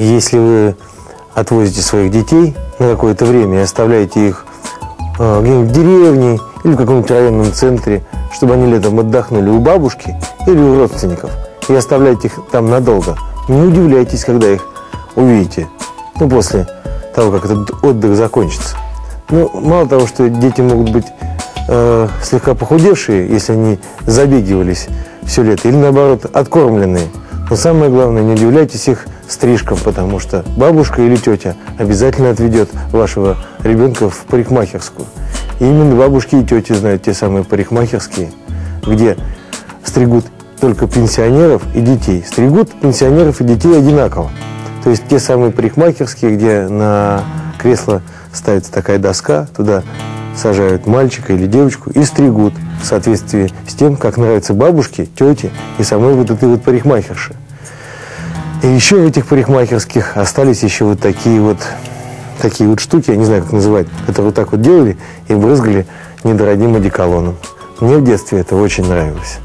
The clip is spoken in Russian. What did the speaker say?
Если вы отвозите своих детей на какое-то время и оставляете их э, где-нибудь в деревне или в каком-нибудь районном центре, чтобы они летом отдохнули у бабушки или у родственников, и оставляете их там надолго, не удивляйтесь, когда их увидите, ну, после того, как этот отдых закончится. Ну, мало того, что дети могут быть э, слегка похудевшие, если они забегивались все лето, или наоборот, откормленные. Но самое главное, не удивляйтесь их стрижкам, потому что бабушка или тетя обязательно отведет вашего ребенка в парикмахерскую. И именно бабушки и тети знают те самые парикмахерские, где стригут только пенсионеров и детей. Стригут пенсионеров и детей одинаково. То есть те самые парикмахерские, где на кресло ставится такая доска, туда сажают мальчика или девочку и стригут в соответствии с тем, как нравится бабушке, тете и самой вот этой вот парикмахерше. И еще в этих парикмахерских остались еще вот такие вот такие вот штуки, я не знаю, как называть, которые вот так вот делали и брызгали недорогим одеколоном. Мне в детстве это очень нравилось.